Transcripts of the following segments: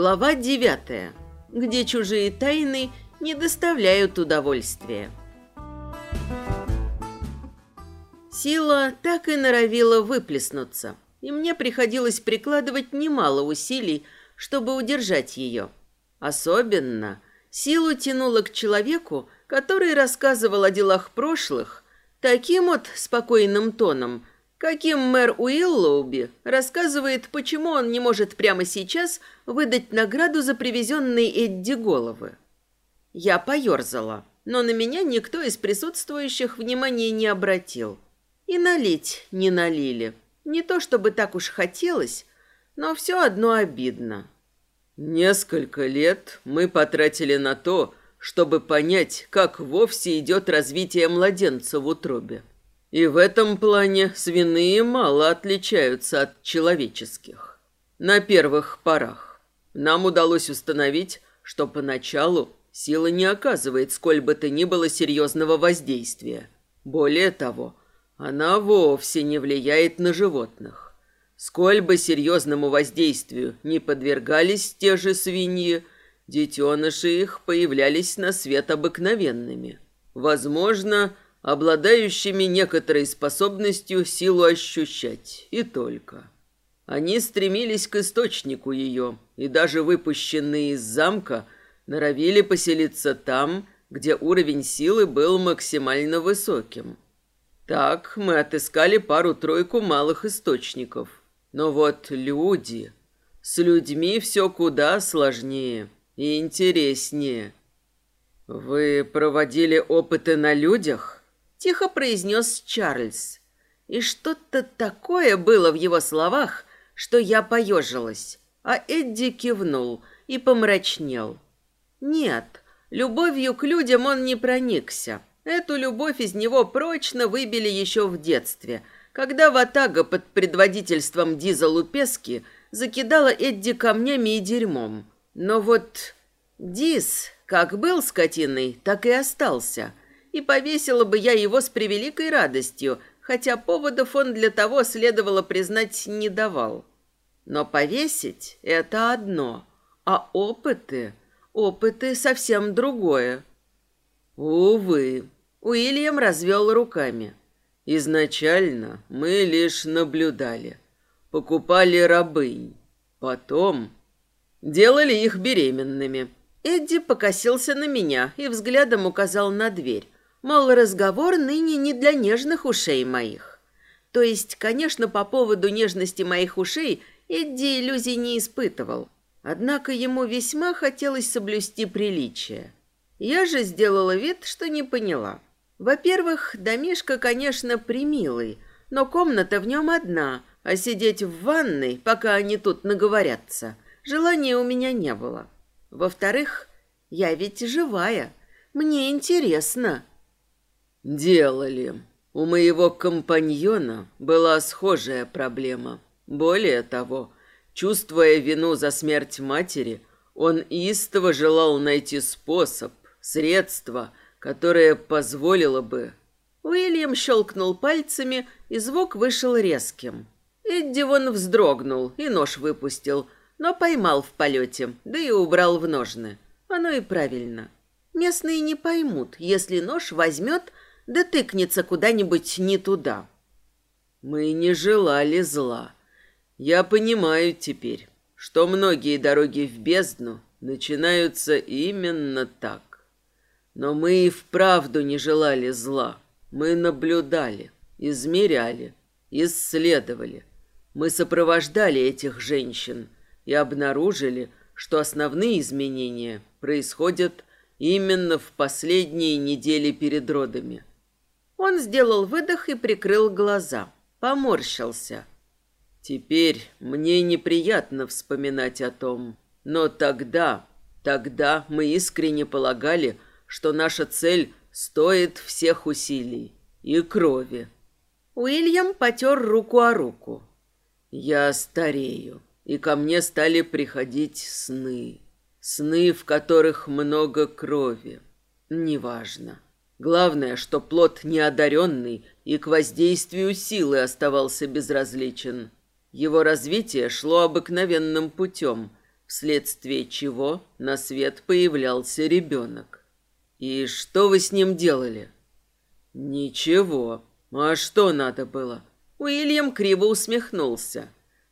Глава девятая, где чужие тайны не доставляют удовольствия. Сила так и норовила выплеснуться, и мне приходилось прикладывать немало усилий, чтобы удержать ее. Особенно силу тянуло к человеку, который рассказывал о делах прошлых таким вот спокойным тоном, каким мэр Уиллоуби рассказывает, почему он не может прямо сейчас выдать награду за привезенные Эдди головы. Я поерзала, но на меня никто из присутствующих внимания не обратил. И налить не налили. Не то чтобы так уж хотелось, но все одно обидно. Несколько лет мы потратили на то, чтобы понять, как вовсе идет развитие младенца в утробе. И в этом плане свиные мало отличаются от человеческих. На первых порах нам удалось установить, что поначалу сила не оказывает сколь бы то ни было серьезного воздействия. Более того, она вовсе не влияет на животных. Сколь бы серьезному воздействию не подвергались те же свиньи, детеныши их появлялись на свет обыкновенными. Возможно, обладающими некоторой способностью силу ощущать, и только. Они стремились к источнику ее, и даже выпущенные из замка норовили поселиться там, где уровень силы был максимально высоким. Так мы отыскали пару-тройку малых источников, но вот люди... С людьми все куда сложнее и интереснее. «Вы проводили опыты на людях?» — тихо произнес Чарльз. И что-то такое было в его словах, что я поежилась, а Эдди кивнул и помрачнел. Нет, любовью к людям он не проникся. Эту любовь из него прочно выбили еще в детстве — когда Ватага под предводительством Диза Лупески закидала Эдди камнями и дерьмом. Но вот Диз как был скотиной, так и остался. И повесила бы я его с превеликой радостью, хотя поводов он для того, следовало признать, не давал. Но повесить — это одно, а опыты... Опыты совсем другое. Увы, Уильям развел руками. Изначально мы лишь наблюдали, покупали рабынь, потом делали их беременными. Эдди покосился на меня и взглядом указал на дверь. Мол, разговор ныне не для нежных ушей моих. То есть, конечно, по поводу нежности моих ушей Эдди иллюзий не испытывал. Однако ему весьма хотелось соблюсти приличие. Я же сделала вид, что не поняла. Во-первых, домишко, конечно, примилый, но комната в нем одна, а сидеть в ванной, пока они тут наговорятся, желания у меня не было. Во-вторых, я ведь живая, мне интересно. Делали. У моего компаньона была схожая проблема. Более того, чувствуя вину за смерть матери, он истово желал найти способ, средство – которое позволило бы... Уильям щелкнул пальцами, и звук вышел резким. Эдди вон вздрогнул и нож выпустил, но поймал в полете, да и убрал в ножны. Оно и правильно. Местные не поймут, если нож возьмет, да тыкнется куда-нибудь не туда. Мы не желали зла. Я понимаю теперь, что многие дороги в бездну начинаются именно так. Но мы и вправду не желали зла. Мы наблюдали, измеряли, исследовали. Мы сопровождали этих женщин и обнаружили, что основные изменения происходят именно в последние недели перед родами. Он сделал выдох и прикрыл глаза, поморщился. Теперь мне неприятно вспоминать о том, но тогда, тогда мы искренне полагали, что наша цель стоит всех усилий и крови. Уильям потер руку о руку. Я старею, и ко мне стали приходить сны. Сны, в которых много крови. Неважно. Главное, что плод неодаренный и к воздействию силы оставался безразличен. Его развитие шло обыкновенным путем, вследствие чего на свет появлялся ребенок. И что вы с ним делали? Ничего. А что надо было? Уильям криво усмехнулся.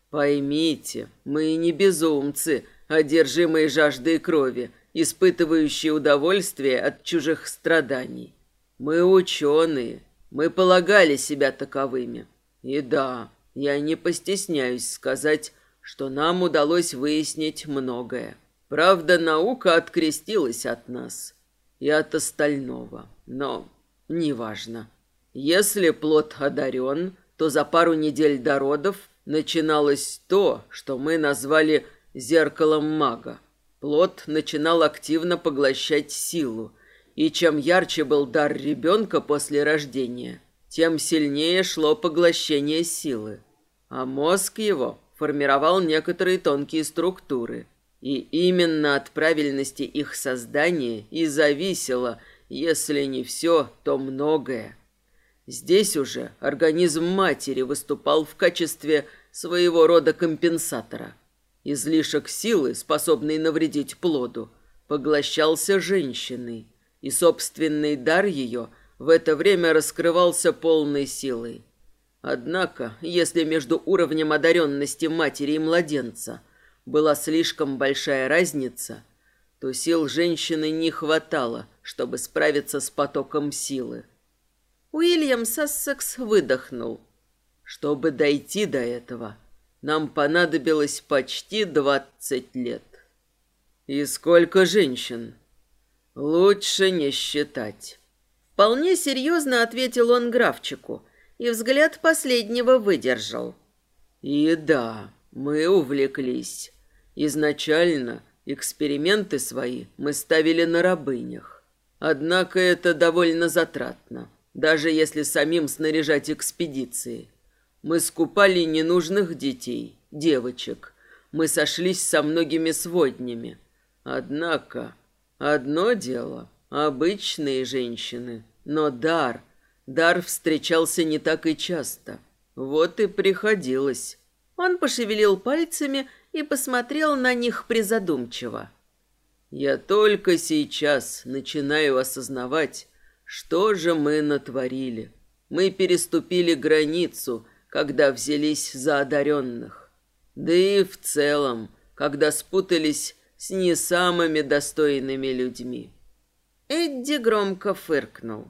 Поймите, мы не безумцы, одержимые жаждой крови, испытывающие удовольствие от чужих страданий. Мы ученые, мы полагали себя таковыми. И да, я не постесняюсь сказать, что нам удалось выяснить многое. Правда, наука открестилась от нас и от остального, но неважно. Если плод одарен, то за пару недель до родов начиналось то, что мы назвали зеркалом мага. Плод начинал активно поглощать силу, и чем ярче был дар ребенка после рождения, тем сильнее шло поглощение силы. А мозг его формировал некоторые тонкие структуры, и именно от правильности их создания и зависело, если не все, то многое. Здесь уже организм матери выступал в качестве своего рода компенсатора. Излишек силы, способный навредить плоду, поглощался женщиной, и собственный дар ее в это время раскрывался полной силой. Однако, если между уровнем одаренности матери и младенца была слишком большая разница, то сил женщины не хватало, чтобы справиться с потоком силы. Уильям Сассекс выдохнул. Чтобы дойти до этого, нам понадобилось почти двадцать лет. И сколько женщин? Лучше не считать. Вполне серьезно ответил он графчику, и взгляд последнего выдержал. И да, мы увлеклись. Изначально эксперименты свои мы ставили на рабынях. Однако это довольно затратно даже если самим снаряжать экспедиции. Мы скупали ненужных детей, девочек. Мы сошлись со многими своднями. Однако, одно дело — обычные женщины, но дар, дар встречался не так и часто. Вот и приходилось. Он пошевелил пальцами и посмотрел на них призадумчиво. Я только сейчас начинаю осознавать, что же мы натворили? Мы переступили границу, когда взялись за одаренных. Да и в целом, когда спутались с не самыми достойными людьми. Эдди громко фыркнул.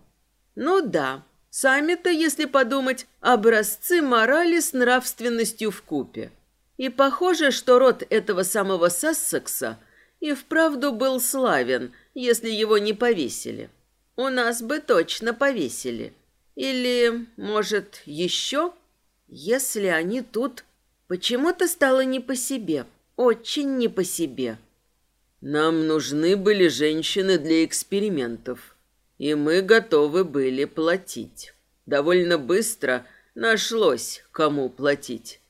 Ну да, сами-то, если подумать, образцы морали с нравственностью в купе. И похоже, что род этого самого Сассекса и вправду был славен, если его не повесили. У нас бы точно повесили. Или, может, еще? Если они тут... Почему-то стало не по себе. Очень не по себе. Нам нужны были женщины для экспериментов. И мы готовы были платить. Довольно быстро нашлось, кому платить.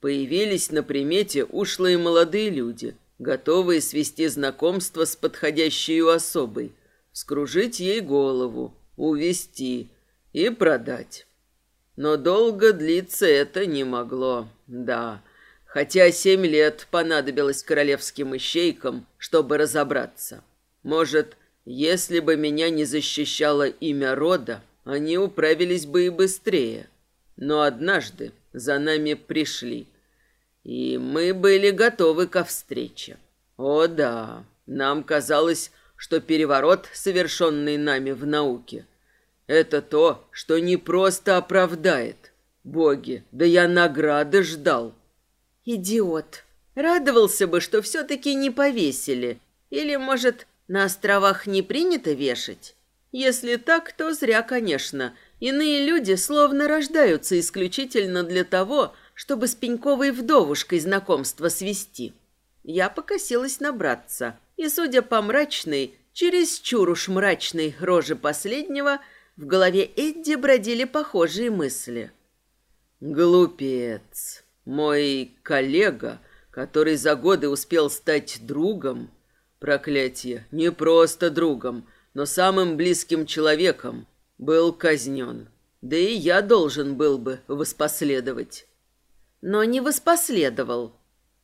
Появились на примете ушлые молодые люди, готовые свести знакомство с подходящей особой, скружить ей голову, увести и продать. Но долго длиться это не могло, да. Хотя семь лет понадобилось королевским ищейкам, чтобы разобраться. Может, если бы меня не защищало имя рода, они управились бы и быстрее. Но однажды за нами пришли, и мы были готовы ко встрече. О да, нам казалось, что переворот, совершенный нами в науке, это то, что не просто оправдает. Боги, да я награды ждал. Идиот. Радовался бы, что все-таки не повесили. Или, может, на островах не принято вешать? Если так, то зря, конечно. Иные люди словно рождаются исключительно для того, чтобы с Пеньковой вдовушкой знакомство свести. Я покосилась на братца и, судя по мрачной, чересчур уж мрачной роже последнего, в голове Эдди бродили похожие мысли. «Глупец! Мой коллега, который за годы успел стать другом, проклятие, не просто другом, но самым близким человеком, был казнен. Да и я должен был бы воспоследовать». Но не воспоследовал.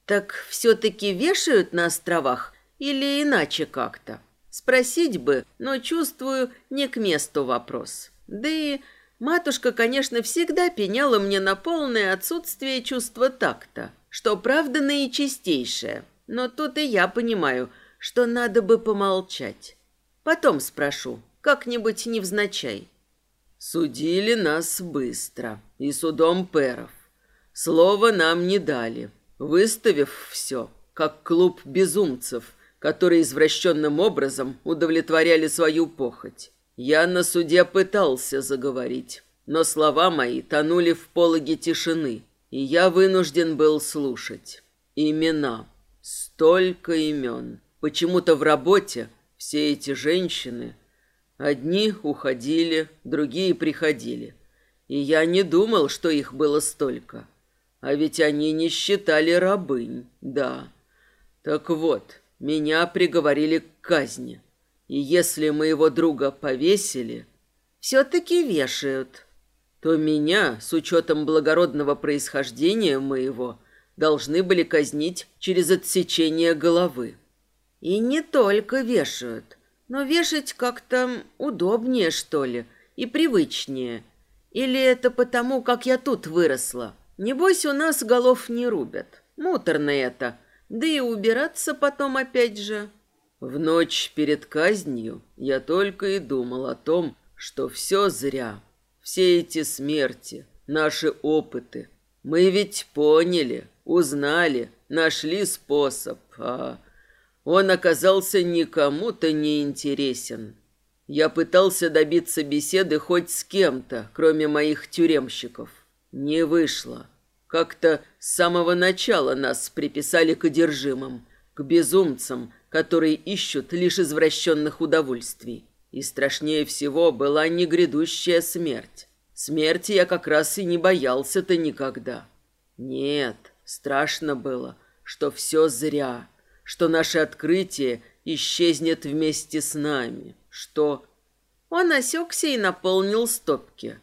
Так все-таки вешают на островах или иначе как-то? Спросить бы, но чувствую не к месту вопрос. Да и матушка, конечно, всегда пеняла мне на полное отсутствие чувства такта, что правда наичистейшее. Но тут и я понимаю, что надо бы помолчать. Потом спрошу, как-нибудь невзначай. Судили нас быстро, и судом перов. Слова нам не дали, выставив все, как клуб безумцев, которые извращенным образом удовлетворяли свою похоть. Я на суде пытался заговорить, но слова мои тонули в пологе тишины, и я вынужден был слушать. Имена. Столько имен. Почему-то в работе все эти женщины Одни уходили, другие приходили. И я не думал, что их было столько. А ведь они не считали рабынь, да. Так вот, меня приговорили к казни. И если моего друга повесили... Все-таки вешают. То меня, с учетом благородного происхождения моего, должны были казнить через отсечение головы. И не только вешают. Но вешать как-то удобнее, что ли, и привычнее. Или это потому, как я тут выросла? Небось, у нас голов не рубят. Муторно это. Да и убираться потом опять же. В ночь перед казнью я только и думал о том, что все зря. Все эти смерти, наши опыты. Мы ведь поняли, узнали, нашли способ, а он оказался никому-то не интересен. Я пытался добиться беседы хоть с кем-то, кроме моих тюремщиков. Не вышло. Как-то с самого начала нас приписали к одержимым, к безумцам, которые ищут лишь извращенных удовольствий. И страшнее всего была не грядущая смерть. Смерти я как раз и не боялся-то никогда. Нет, страшно было, что все зря что наше открытие исчезнет вместе с нами, что... Он осекся и наполнил стопки.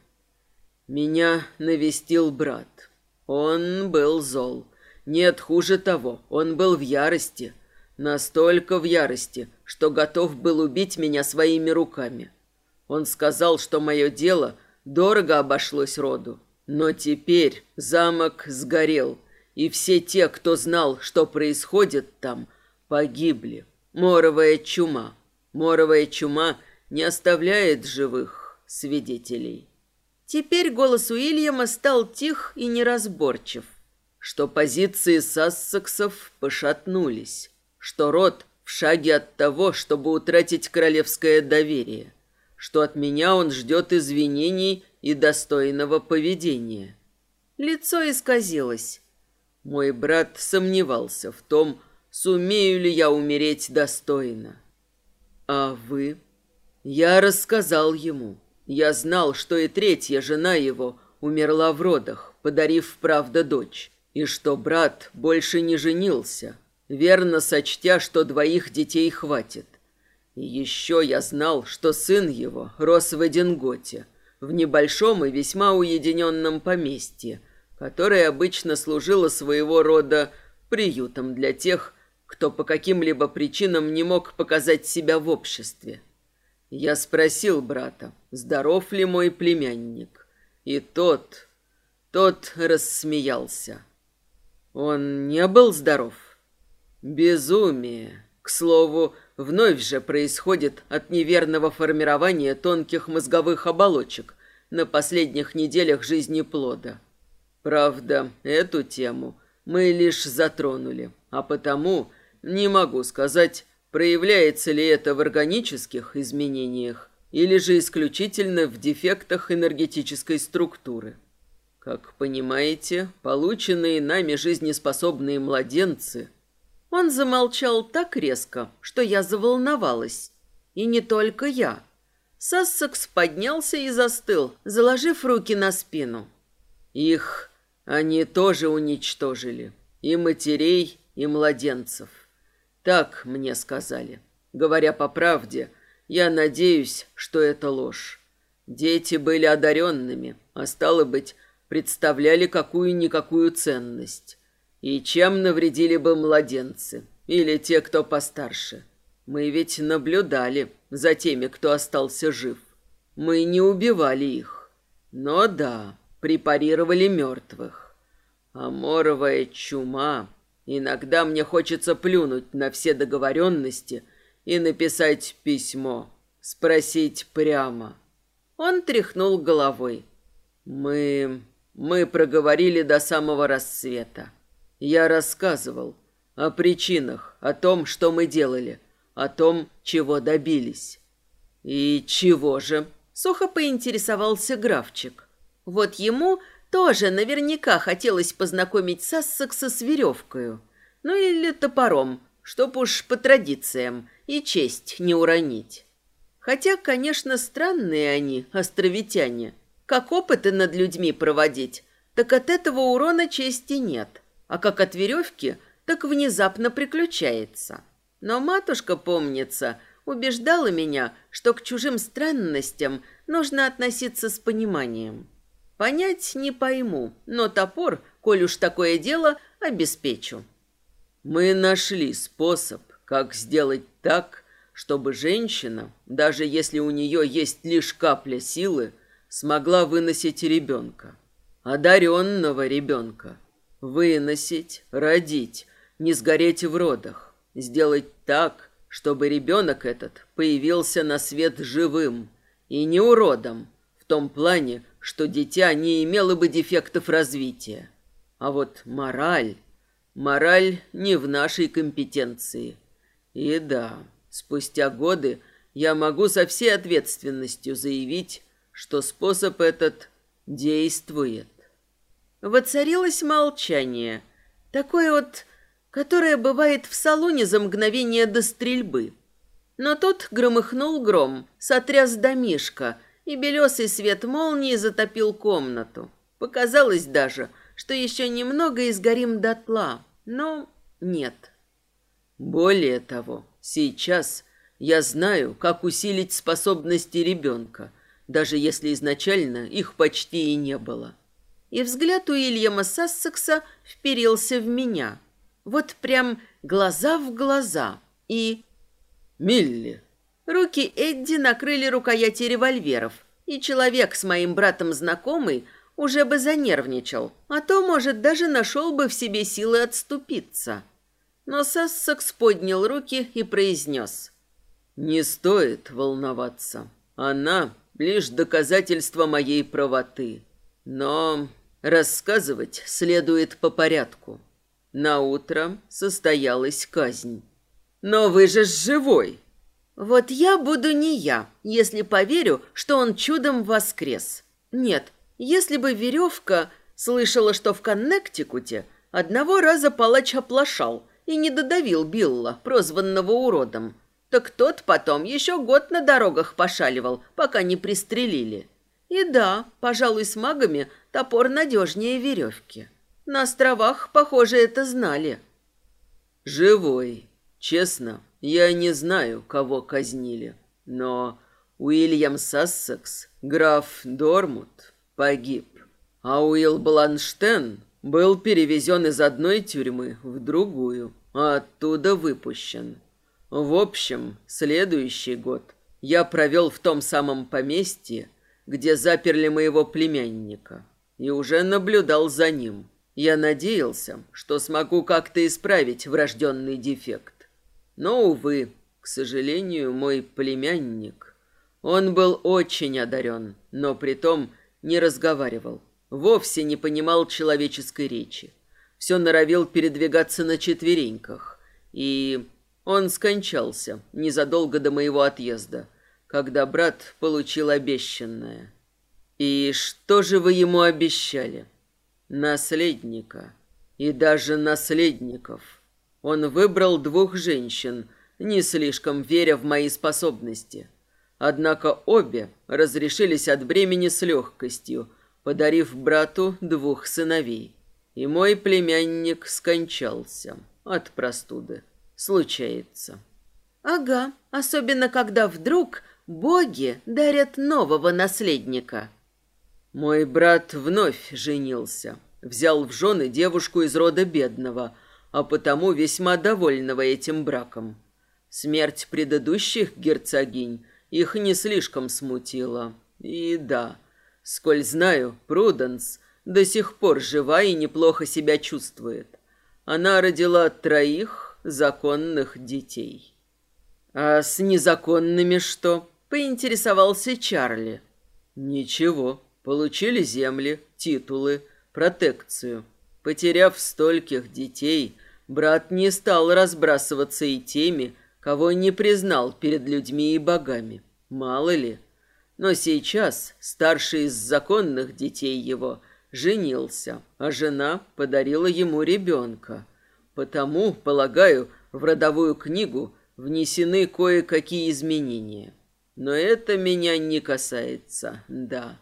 Меня навестил брат. Он был зол. Нет, хуже того, он был в ярости. Настолько в ярости, что готов был убить меня своими руками. Он сказал, что мое дело дорого обошлось роду. Но теперь замок сгорел, и все те, кто знал, что происходит там, погибли. Моровая чума. Моровая чума не оставляет живых свидетелей. Теперь голос Уильяма стал тих и неразборчив. Что позиции сассексов пошатнулись. Что род в шаге от того, чтобы утратить королевское доверие. Что от меня он ждет извинений и достойного поведения. Лицо исказилось. Мой брат сомневался в том, сумею ли я умереть достойно. А вы? Я рассказал ему. Я знал, что и третья жена его умерла в родах, подарив, правда, дочь, и что брат больше не женился, верно сочтя, что двоих детей хватит. И еще я знал, что сын его рос в Эдинготе, в небольшом и весьма уединенном поместье, которое обычно служило своего рода приютом для тех, кто по каким-либо причинам не мог показать себя в обществе. Я спросил брата, здоров ли мой племянник, и тот, тот рассмеялся. Он не был здоров. Безумие, к слову, вновь же происходит от неверного формирования тонких мозговых оболочек на последних неделях жизни плода. Правда, эту тему мы лишь затронули, а потому не могу сказать, проявляется ли это в органических изменениях или же исключительно в дефектах энергетической структуры. Как понимаете, полученные нами жизнеспособные младенцы... Он замолчал так резко, что я заволновалась. И не только я. Сассекс поднялся и застыл, заложив руки на спину. Их они тоже уничтожили. И матерей, и младенцев. Так мне сказали. Говоря по правде, я надеюсь, что это ложь. Дети были одаренными, а стало быть, представляли какую-никакую ценность. И чем навредили бы младенцы? Или те, кто постарше? Мы ведь наблюдали за теми, кто остался жив. Мы не убивали их. Но да, препарировали мертвых. А моровая чума... Иногда мне хочется плюнуть на все договоренности и написать письмо, спросить прямо. Он тряхнул головой. Мы... мы проговорили до самого рассвета. Я рассказывал о причинах, о том, что мы делали, о том, чего добились. И чего же? Сухо поинтересовался графчик. Вот ему тоже наверняка хотелось познакомить Сассекса с веревкою. Ну или топором, чтоб уж по традициям и честь не уронить. Хотя, конечно, странные они, островитяне. Как опыты над людьми проводить, так от этого урона чести нет. А как от веревки, так внезапно приключается. Но матушка, помнится, убеждала меня, что к чужим странностям нужно относиться с пониманием. Понять не пойму, но топор, коль уж такое дело, обеспечу. Мы нашли способ, как сделать так, чтобы женщина, даже если у нее есть лишь капля силы, смогла выносить ребенка. Одаренного ребенка. Выносить, родить, не сгореть в родах. Сделать так, чтобы ребенок этот появился на свет живым и не уродом, в том плане, что дитя не имело бы дефектов развития. А вот мораль... Мораль не в нашей компетенции. И да, Спустя годы я могу со всей ответственностью заявить, что способ этот действует. Воцарилось молчание, такое вот, которое бывает в салоне за мгновение до стрельбы. Но тут громыхнул гром, сотряс домишко, и белесый свет молнии затопил комнату. Показалось даже, что еще немного и сгорим дотла, но нет. Более того, Сейчас я знаю, как усилить способности ребенка, даже если изначально их почти и не было. И взгляд Уильяма Сассекса вперился в меня. Вот прям глаза в глаза. И... Милли. Руки Эдди накрыли рукояти револьверов, и человек с моим братом знакомый уже бы занервничал, а то, может, даже нашел бы в себе силы отступиться. Но Сассекс поднял руки и произнес. «Не стоит волноваться. Она лишь доказательство моей правоты. Но рассказывать следует по порядку. На утро состоялась казнь. Но вы же живой!» «Вот я буду не я, если поверю, что он чудом воскрес. Нет, если бы веревка слышала, что в Коннектикуте одного раза палач оплошал, и не додавил Билла, прозванного уродом, так тот потом еще год на дорогах пошаливал, пока не пристрелили. И да, пожалуй, с магами топор надежнее веревки. На островах, похоже, это знали. Живой. Честно, я не знаю, кого казнили. Но Уильям Сассекс, граф Дормут, погиб. А Уилл Бланштен был перевезен из одной тюрьмы в другую, а оттуда выпущен. В общем, следующий год я провел в том самом поместье, где заперли моего племянника, и уже наблюдал за ним. Я надеялся, что смогу как-то исправить врожденный дефект. Но, увы, к сожалению, мой племянник... Он был очень одарен, но при том не разговаривал вовсе не понимал человеческой речи. Все норовил передвигаться на четвереньках. И он скончался незадолго до моего отъезда, когда брат получил обещанное. И что же вы ему обещали? Наследника. И даже наследников. Он выбрал двух женщин, не слишком веря в мои способности. Однако обе разрешились от бремени с легкостью – подарив брату двух сыновей. И мой племянник скончался от простуды. Случается. Ага, особенно когда вдруг боги дарят нового наследника. Мой брат вновь женился. взял в жены девушку из рода бедного, а потому весьма довольного этим браком. Смерть предыдущих герцогинь их не слишком смутила. И да, сколь знаю, Пруденс до сих пор жива и неплохо себя чувствует. Она родила троих законных детей. А с незаконными что? Поинтересовался Чарли. Ничего, получили земли, титулы, протекцию. Потеряв стольких детей, брат не стал разбрасываться и теми, кого не признал перед людьми и богами. Мало ли. Но сейчас старший из законных детей его женился, а жена подарила ему ребенка. Потому, полагаю, в родовую книгу внесены кое-какие изменения. Но это меня не касается, да.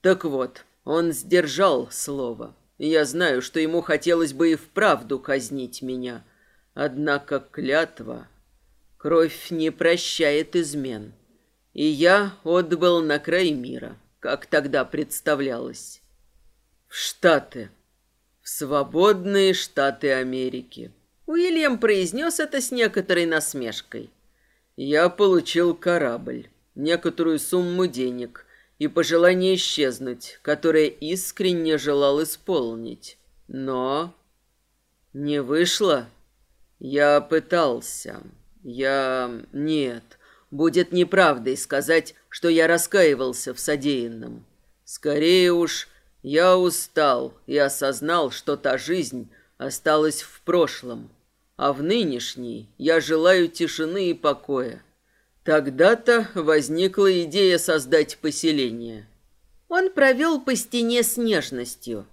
Так вот, он сдержал слово. Я знаю, что ему хотелось бы и вправду казнить меня. Однако клятва Кровь не прощает измен. И я отбыл на край мира, как тогда представлялось. В Штаты. В свободные Штаты Америки. Уильям произнес это с некоторой насмешкой. Я получил корабль, некоторую сумму денег и пожелание исчезнуть, которое искренне желал исполнить. Но не вышло. Я пытался. Я... нет. Будет неправдой сказать, что я раскаивался в содеянном. Скорее уж, я устал и осознал, что та жизнь осталась в прошлом, а в нынешней я желаю тишины и покоя. Тогда-то возникла идея создать поселение. Он провел по стене с нежностью.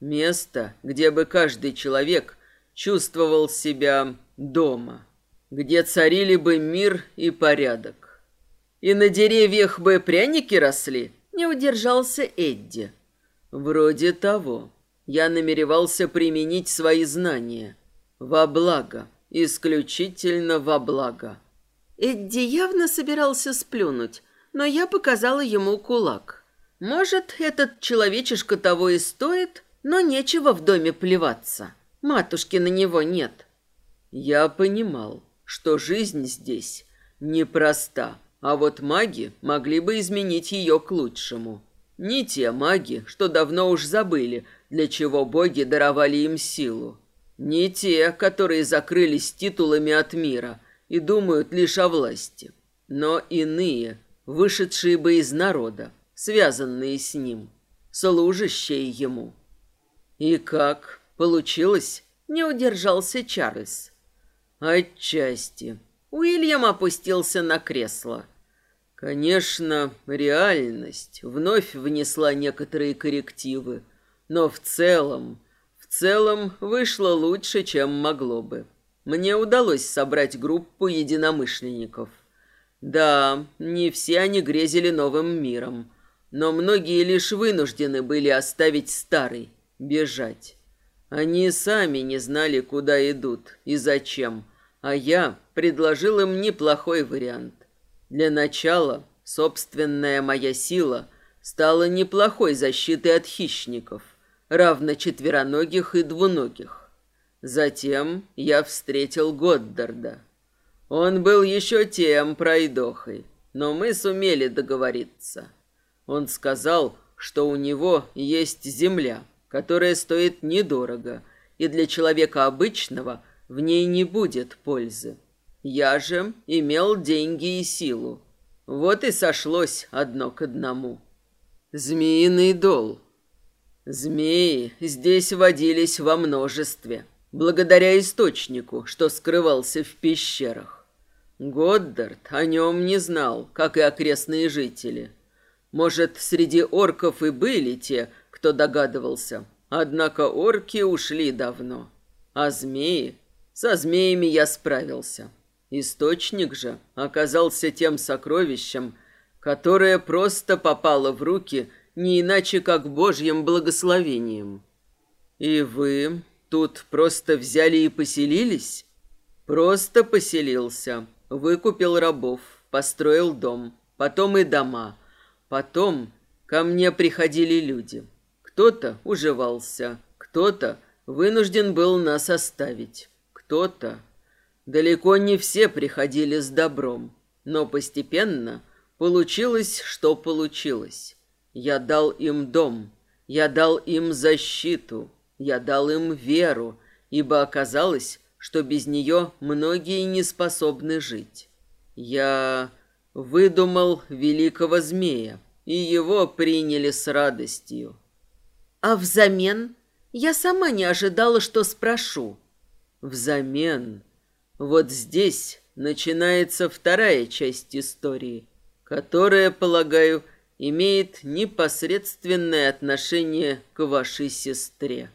Место, где бы каждый человек чувствовал себя дома где царили бы мир и порядок. И на деревьях бы пряники росли, не удержался Эдди. Вроде того. Я намеревался применить свои знания. Во благо. Исключительно во благо. Эдди явно собирался сплюнуть, но я показала ему кулак. Может, этот человечишка того и стоит, но нечего в доме плеваться. Матушки на него нет. Я понимал что жизнь здесь непроста, а вот маги могли бы изменить ее к лучшему. Не те маги, что давно уж забыли, для чего боги даровали им силу. Не те, которые закрылись титулами от мира и думают лишь о власти. Но иные, вышедшие бы из народа, связанные с ним, служащие ему. И как? Получилось? Не удержался Чарльз. Отчасти. Уильям опустился на кресло. Конечно, реальность вновь внесла некоторые коррективы, но в целом, целом вышло лучше, чем могло бы. Мне удалось собрать группу единомышленников. Да, не все они грезили новым миром, но многие лишь вынуждены были оставить старый, бежать. Они сами не знали, куда идут и зачем, а я предложил им неплохой вариант. Для начала собственная моя сила стала неплохой защитой от хищников, равно четвероногих и двуногих. Затем я встретил Годдарда. Он был еще тем пройдохой, но мы сумели договориться. Он сказал, что у него есть земля, которая стоит недорого, и для человека обычного – в ней не будет пользы. Я же имел деньги и силу. Вот и сошлось одно к одному. Змеиный дол. Змеи здесь водились во множестве, благодаря источнику, что скрывался в пещерах. Годдард о нем не знал, как и окрестные жители. Может, среди орков и были те, кто догадывался, однако орки ушли давно, а змеи со змеями я справился. Источник же оказался тем сокровищем, которое просто попало в руки не иначе, как Божьим благословением. И вы тут просто взяли и поселились? Просто поселился, выкупил рабов, построил дом, потом и дома. Потом ко мне приходили люди. Кто-то уживался, Кто-то вынужден был нас оставить. Кто-то... Далеко не все приходили с добром, но постепенно получилось, что получилось. Я дал им дом, я дал им защиту, я дал им веру, ибо оказалось, что без нее многие не способны жить. Я выдумал великого змея, и его приняли с радостью. А взамен я сама не ожидала, что спрошу. Взамен вот здесь начинается вторая часть истории, которая, полагаю, имеет непосредственное отношение к вашей сестре.